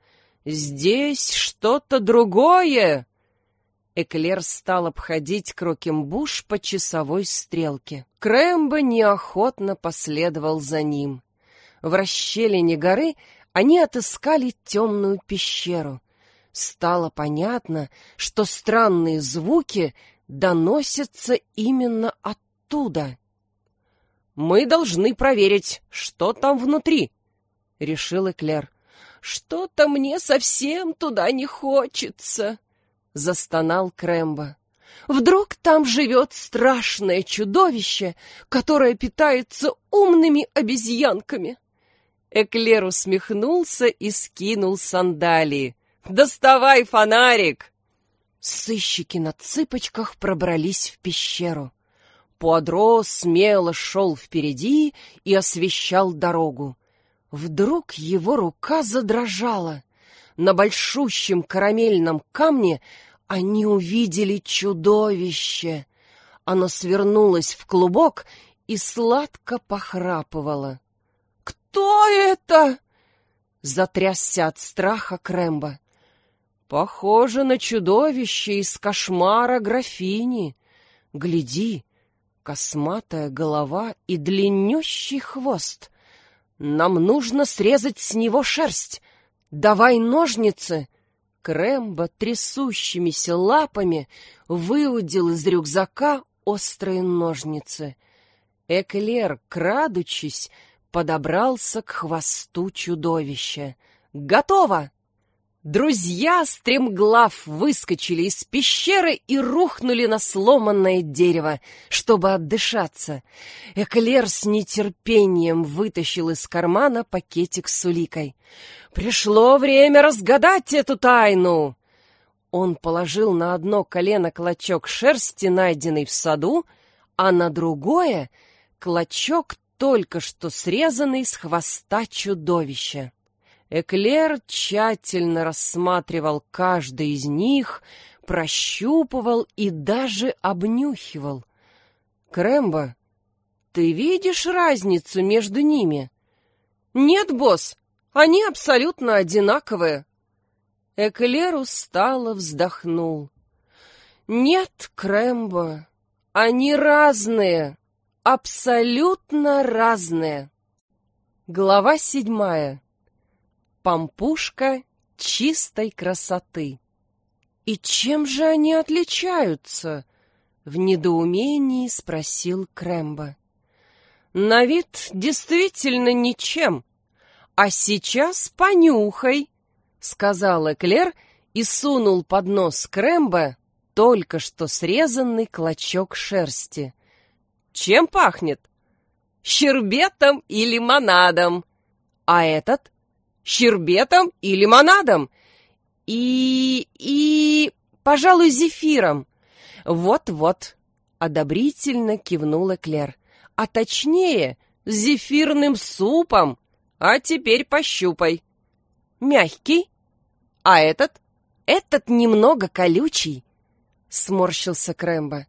«Здесь что-то другое!» Эклер стал обходить Крокембуш по часовой стрелке. Крэмбо неохотно последовал за ним. В расщелине горы они отыскали темную пещеру. Стало понятно, что странные звуки доносятся именно оттуда. «Мы должны проверить, что там внутри», — решил Эклер. «Что-то мне совсем туда не хочется», — застонал Крэмбо. «Вдруг там живет страшное чудовище, которое питается умными обезьянками?» Эклер усмехнулся и скинул сандалии. «Доставай фонарик!» Сыщики на цыпочках пробрались в пещеру. Пуадро смело шел впереди и освещал дорогу. Вдруг его рука задрожала. На большущем карамельном камне они увидели чудовище. Оно свернулось в клубок и сладко похрапывало. «Кто это?» — затрясся от страха Крэмбо. «Похоже на чудовище из кошмара графини. Гляди, косматая голова и длиннющий хвост. Нам нужно срезать с него шерсть. Давай ножницы. Крэмбо трясущимися лапами выудил из рюкзака острые ножницы. Эклер, крадучись, подобрался к хвосту чудовища. «Готово!» Друзья стремглав выскочили из пещеры и рухнули на сломанное дерево, чтобы отдышаться. Эклер с нетерпением вытащил из кармана пакетик с уликой. «Пришло время разгадать эту тайну!» Он положил на одно колено клочок шерсти, найденный в саду, а на другое — клочок, только что срезанный с хвоста чудовища. Эклер тщательно рассматривал каждый из них, прощупывал и даже обнюхивал. «Крэмбо, ты видишь разницу между ними?» «Нет, босс, они абсолютно одинаковые». Эклер устало вздохнул. «Нет, Крэмбо, они разные, абсолютно разные». Глава седьмая. Пампушка чистой красоты. «И чем же они отличаются?» — в недоумении спросил Крэмбо. «На вид действительно ничем. А сейчас понюхай», — сказал Эклер и сунул под нос Крэмбо только что срезанный клочок шерсти. «Чем пахнет?» «Щербетом и лимонадом». «А этот?» Щербетом и лимонадом. И... и... пожалуй, зефиром. Вот-вот, одобрительно кивнула Клер. А точнее, зефирным супом. А теперь пощупай. Мягкий. А этот? Этот немного колючий. Сморщился Крэмбо.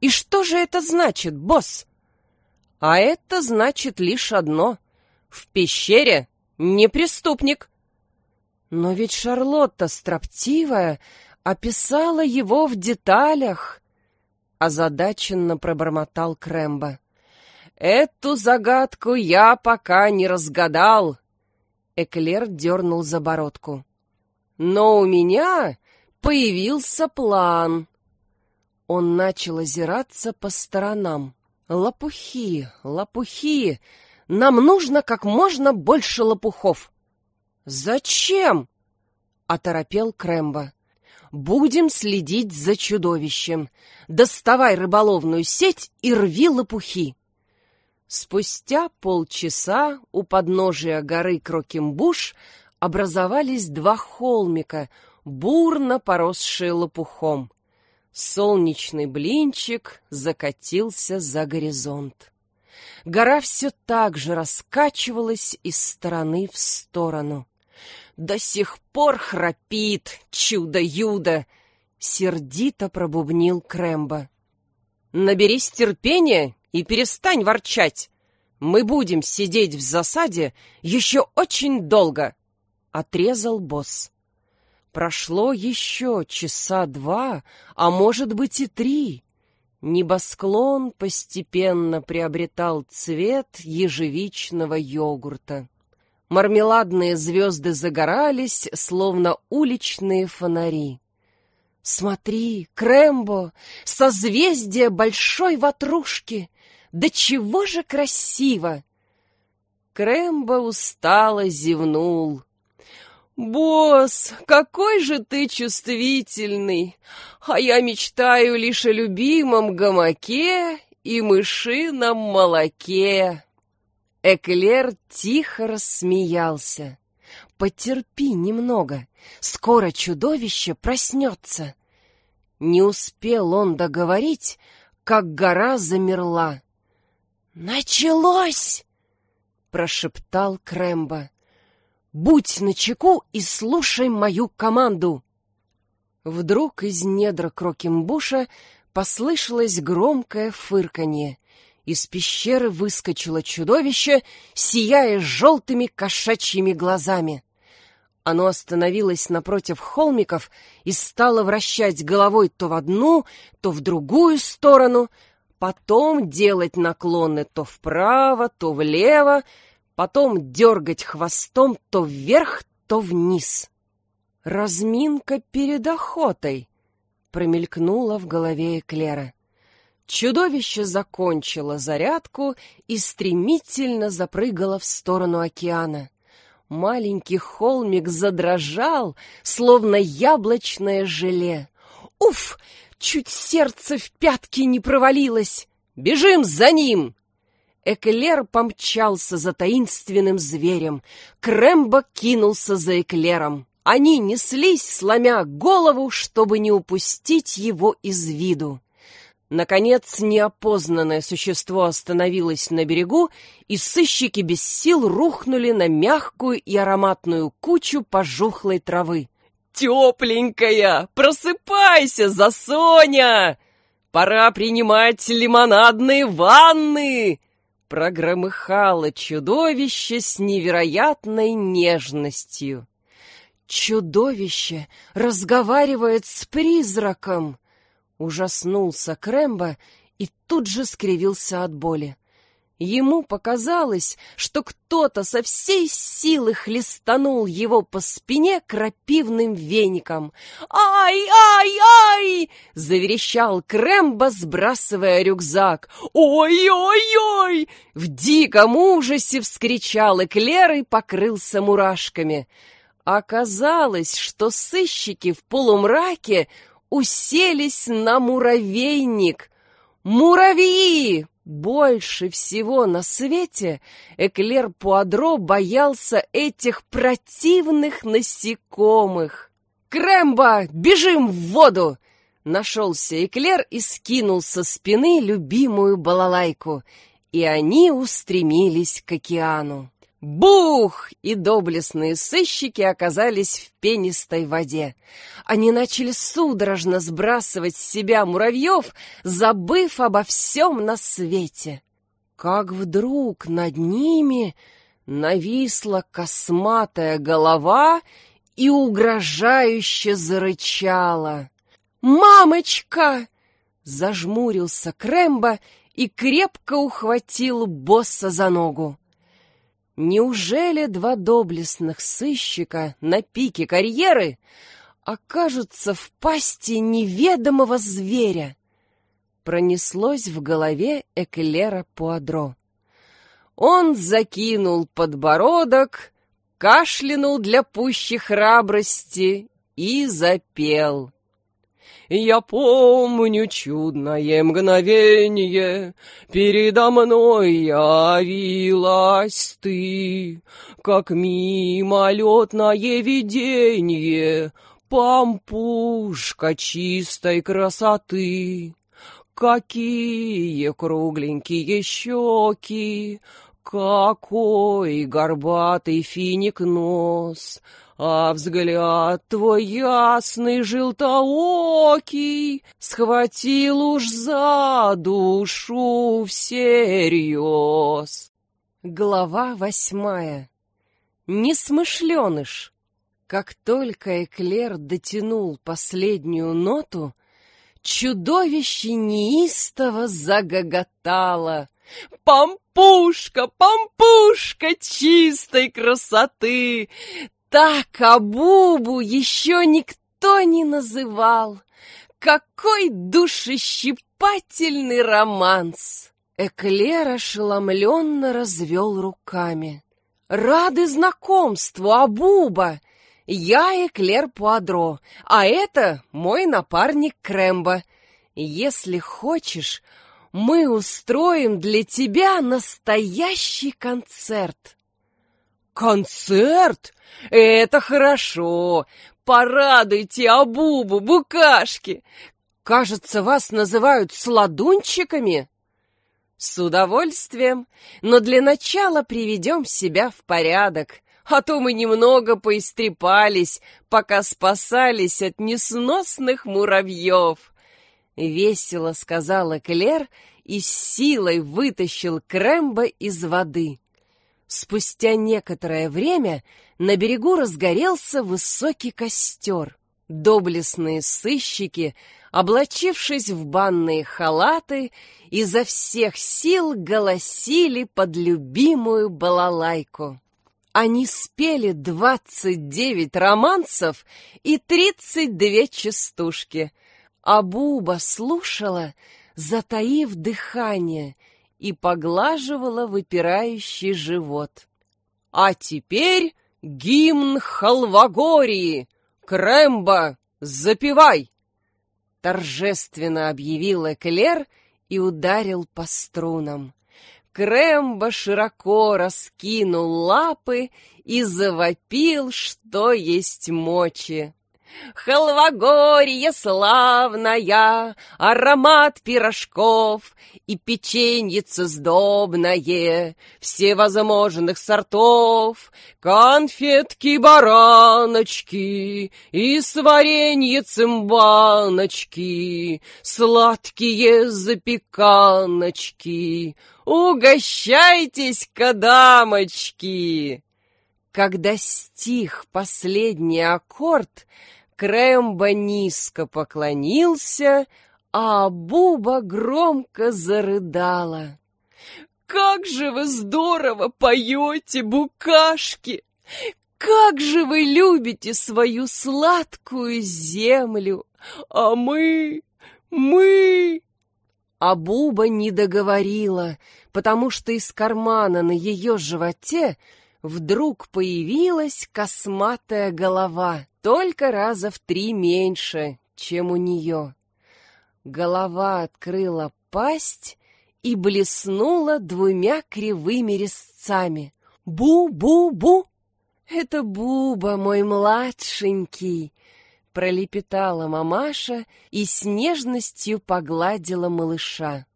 И что же это значит, босс? А это значит лишь одно. В пещере не преступник. Но ведь Шарлотта строптивая описала его в деталях, озадаченно пробормотал Крэмбо. Эту загадку я пока не разгадал. Эклер дернул за бородку. Но у меня появился план. Он начал озираться по сторонам. Лопухи, лопухи, нам нужно как можно больше лопухов. Зачем? оторопел Крембо. Будем следить за чудовищем. Доставай рыболовную сеть и рви лопухи. Спустя полчаса у подножия горы Крокимбуш образовались два холмика, бурно поросшие лопухом. Солнечный блинчик закатился за горизонт. Гора все так же раскачивалась из стороны в сторону. «До сих пор храпит чудо-юдо!» — сердито пробубнил Крэмбо. «Наберись терпения и перестань ворчать. Мы будем сидеть в засаде еще очень долго!» — отрезал босс. Прошло еще часа два, а может быть и три. Небосклон постепенно приобретал цвет ежевичного йогурта. Мармеладные звезды загорались, словно уличные фонари. «Смотри, Крембо, созвездие большой ватрушки! Да чего же красиво!» Крембо устало зевнул. «Босс, какой же ты чувствительный! А я мечтаю лишь о любимом гамаке и мышином молоке!» Эклер тихо рассмеялся. «Потерпи немного, скоро чудовище проснется!» Не успел он договорить, как гора замерла. «Началось!» — прошептал Крэмбо. Будь начеку и слушай мою команду!» Вдруг из недр Крокимбуша послышалось громкое фырканье. Из пещеры выскочило чудовище, сияя желтыми кошачьими глазами. Оно остановилось напротив холмиков и стало вращать головой то в одну, то в другую сторону, потом делать наклоны то вправо, то влево, потом дергать хвостом то вверх, то вниз. «Разминка перед охотой!» — промелькнула в голове Эклера. Чудовище закончило зарядку и стремительно запрыгало в сторону океана. Маленький холмик задрожал, словно яблочное желе. Уф! Чуть сердце в пятки не провалилось! Бежим за ним! Эклер помчался за таинственным зверем. Крембо кинулся за эклером. Они неслись, сломя голову, чтобы не упустить его из виду. Наконец, неопознанное существо остановилось на берегу, и сыщики без сил рухнули на мягкую и ароматную кучу пожухлой травы. «Тепленькая! Просыпайся, Засоня! Пора принимать лимонадные ванны!» Прогромыхало чудовище с невероятной нежностью. «Чудовище разговаривает с призраком!» Ужаснулся Крембо и тут же скривился от боли. Ему показалось, что кто-то со всей силы хлестанул его по спине крапивным веником. «Ай, ай, ай!» — заверещал Крембо, сбрасывая рюкзак. «Ой-ой-ой!» — в диком ужасе вскричал Эклер и покрылся мурашками. Оказалось, что сыщики в полумраке уселись на муравейник. Муравьи! Больше всего на свете Эклер Пуадро боялся этих противных насекомых. «Крэмбо, бежим в воду!» Нашелся Эклер и скинул со спины любимую балалайку, и они устремились к океану. Бух! И доблестные сыщики оказались в пенистой воде. Они начали судорожно сбрасывать с себя муравьев, забыв обо всем на свете. Как вдруг над ними нависла косматая голова и угрожающе зарычала. «Мамочка!» — зажмурился Крембо и крепко ухватил босса за ногу. Неужели два доблестных сыщика на пике карьеры окажутся в пасти неведомого зверя? Пронеслось в голове Эклера Пуадро. Он закинул подбородок, кашлянул для пущей храбрости и запел. Я помню чудное мгновение, Передо мной явилась ты, Как мимолетное видение, Пампушка чистой красоты. Какие кругленькие щеки, Какой горбатый финик нос — а взгляд твой ясный желтоокий Схватил уж за душу всерьез. Глава восьмая. Несмышленыш. Как только Эклер дотянул последнюю ноту, чудовище неистово загоготало. «Пампушка, пампушка чистой красоты! Так Абубу еще никто не называл. Какой душещипательный романс! Эклер ошеломленно развел руками. «Рады знакомству, Абуба! Я Эклер Пуадро, а это мой напарник Крембо. Если хочешь, мы устроим для тебя настоящий концерт». «Концерт? Это хорошо! Порадуйте Абубу, букашки! Кажется, вас называют сладунчиками?» «С удовольствием, но для начала приведем себя в порядок, а то мы немного поистрепались, пока спасались от несносных муравьев». Весело сказала Клер и с силой вытащил Крэмбо из воды. Спустя некоторое время на берегу разгорелся высокий костер. Доблестные сыщики, облачившись в банные халаты, изо всех сил голосили под любимую балалайку. Они спели двадцать девять романсов и тридцать две частушки, а Буба слушала, затаив дыхание — и поглаживала выпирающий живот. «А теперь гимн Халвагории! Кремба, запевай!» Торжественно объявил Эклер и ударил по струнам. Кремба широко раскинул лапы и завопил, что есть мочи. Халвагорье славная, аромат пирожков и печеньице сдобное, всевозможных сортов, конфетки-бараночки и с баночки, сладкие запеканочки. Угощайтесь-ка, дамочки! Когда стих последний аккорд, Крэмбо низко поклонился, а Буба громко зарыдала. «Как же вы здорово поете, букашки! Как же вы любите свою сладкую землю! А мы, мы...» А Буба не договорила, потому что из кармана на ее животе вдруг появилась косматая голова, только раза в три меньше, чем у нее. Голова открыла пасть и блеснула двумя кривыми резцами. «Бу-бу-бу!» «Это Буба, мой младшенький!» пролепетала мамаша и с нежностью погладила малыша.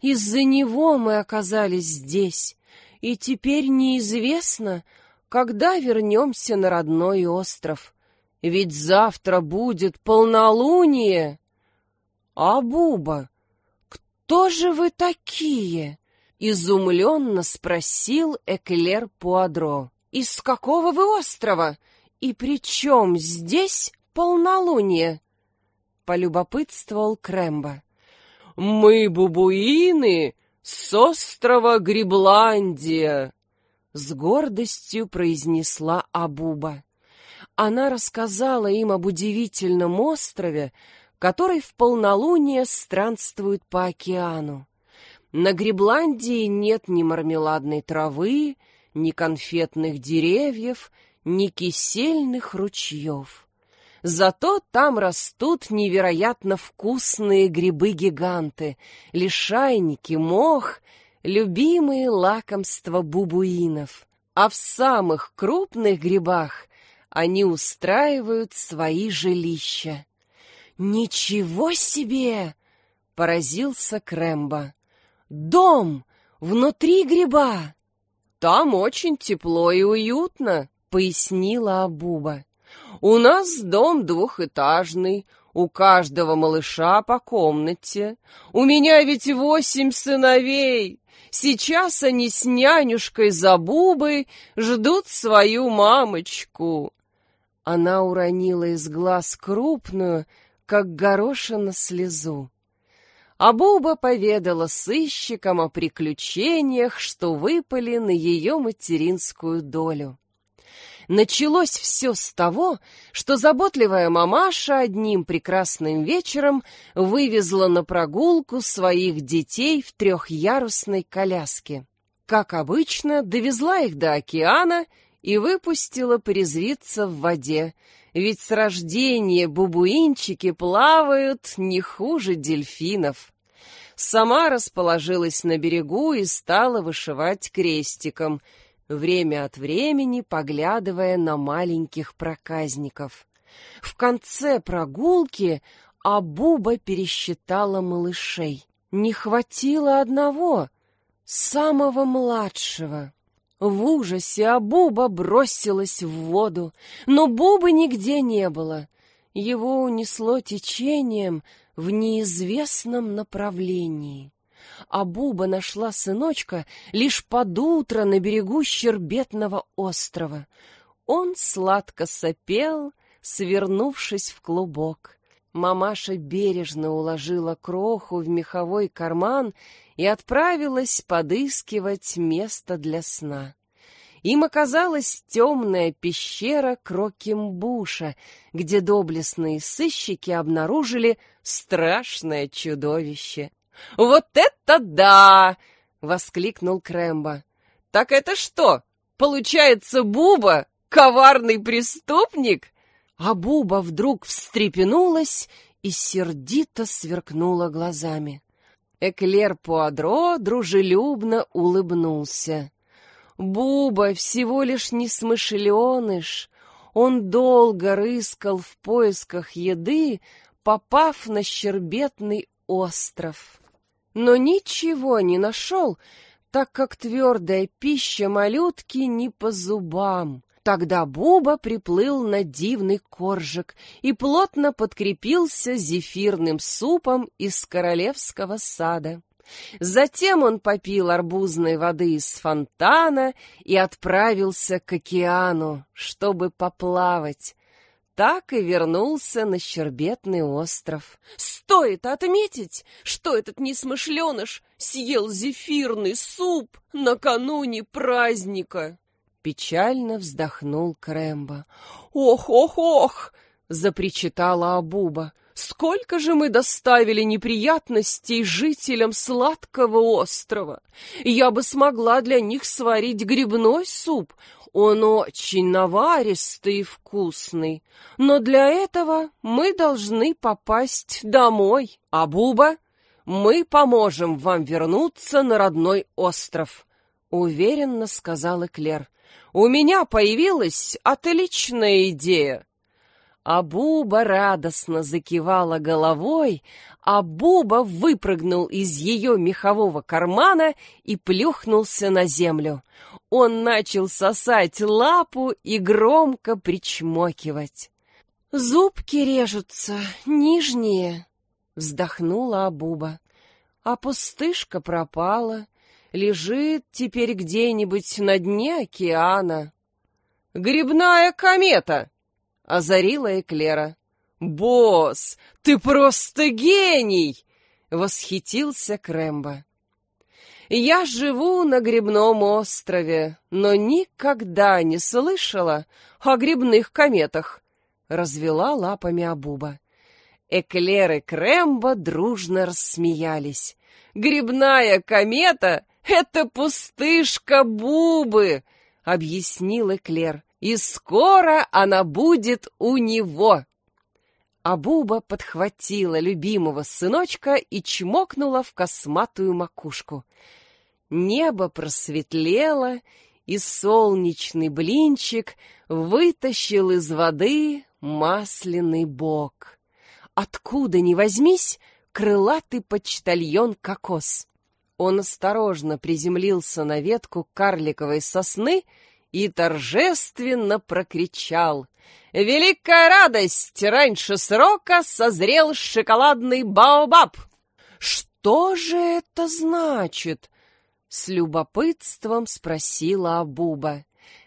«Из-за него мы оказались здесь, и теперь неизвестно, когда вернемся на родной остров. Ведь завтра будет полнолуние. А Буба, кто же вы такие? Изумленно спросил Эклер Пуадро. Из какого вы острова? И при чем здесь полнолуние? Полюбопытствовал Кремба. Мы бубуины с острова Грибландия, с гордостью произнесла Абуба. Она рассказала им об удивительном острове, который в полнолуние странствует по океану. На Грибландии нет ни мармеладной травы, ни конфетных деревьев, ни кисельных ручьев. Зато там растут невероятно вкусные грибы-гиганты, лишайники, мох, любимые лакомства бубуинов. А в самых крупных грибах они устраивают свои жилища. «Ничего себе!» — поразился Крэмбо. «Дом! Внутри гриба!» «Там очень тепло и уютно», — пояснила Абуба. «У нас дом двухэтажный, у каждого малыша по комнате. У меня ведь восемь сыновей. Сейчас они с нянюшкой Забубой ждут свою мамочку. Она уронила из глаз крупную, как горошина, слезу. А Буба поведала сыщикам о приключениях, что выпали на ее материнскую долю. Началось все с того, что заботливая мамаша одним прекрасным вечером вывезла на прогулку своих детей в трехъярусной коляске. Как обычно, довезла их до океана и выпустила порезвиться в воде, ведь с рождения бубуинчики плавают не хуже дельфинов. Сама расположилась на берегу и стала вышивать крестиком, время от времени поглядывая на маленьких проказников. В конце прогулки Абуба пересчитала малышей. Не хватило одного, самого младшего. В ужасе Абуба бросилась в воду, но Бубы нигде не было. Его унесло течением в неизвестном направлении. Абуба нашла сыночка лишь под утро на берегу щербетного острова. Он сладко сопел, свернувшись в клубок. Мамаша бережно уложила кроху в меховой карман и отправилась подыскивать место для сна. Им оказалась темная пещера Крокимбуша, где доблестные сыщики обнаружили страшное чудовище. «Вот это да!» — воскликнул Крэмбо. «Так это что, получается, Буба коварный преступник?» А Буба вдруг встрепенулась и сердито сверкнула глазами. Эклер Пуадро дружелюбно улыбнулся. Буба всего лишь несмышленыш. Он долго рыскал в поисках еды, попав на щербетный остров. Но ничего не нашел, так как твердая пища малютки не по зубам. Тогда Буба приплыл на дивный коржик и плотно подкрепился зефирным супом из королевского сада. Затем он попил арбузной воды из фонтана и отправился к океану, чтобы поплавать. Так и вернулся на Щербетный остров. Стоит отметить, что этот несмышленыш съел зефирный суп накануне праздника. Печально вздохнул Крэмбо. «Ох, ох, ох!» — запричитала Абуба. «Сколько же мы доставили неприятностей жителям сладкого острова! Я бы смогла для них сварить грибной суп. Он очень наваристый и вкусный. Но для этого мы должны попасть домой. Абуба, мы поможем вам вернуться на родной остров», — уверенно сказал Эклер. У меня появилась отличная идея. А Буба радостно закивала головой, а Буба выпрыгнул из ее мехового кармана и плюхнулся на землю. Он начал сосать лапу и громко причмокивать. «Зубки режутся, нижние», — вздохнула Абуба. А пустышка пропала, лежит теперь где-нибудь на дне океана. «Грибная комета!» — озарила Эклера. «Босс, ты просто гений!» — восхитился Крэмбо. «Я живу на грибном острове, но никогда не слышала о грибных кометах», — развела лапами Абуба. И Крэмбо дружно рассмеялись. «Грибная комета «Это пустышка Бубы!» — объяснил Эклер. «И скоро она будет у него!» А Буба подхватила любимого сыночка и чмокнула в косматую макушку. Небо просветлело, и солнечный блинчик вытащил из воды масляный бок. Откуда ни возьмись, крылатый почтальон кокос. Он осторожно приземлился на ветку карликовой сосны и торжественно прокричал. «Великая радость! Раньше срока созрел шоколадный баобаб!» «Что же это значит?» — с любопытством спросила Абуба.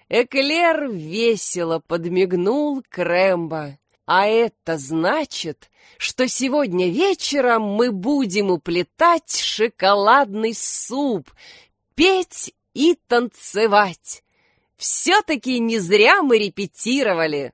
Эклер весело подмигнул Крэмбо. А это значит, что сегодня вечером мы будем уплетать шоколадный суп, петь и танцевать. Все-таки не зря мы репетировали.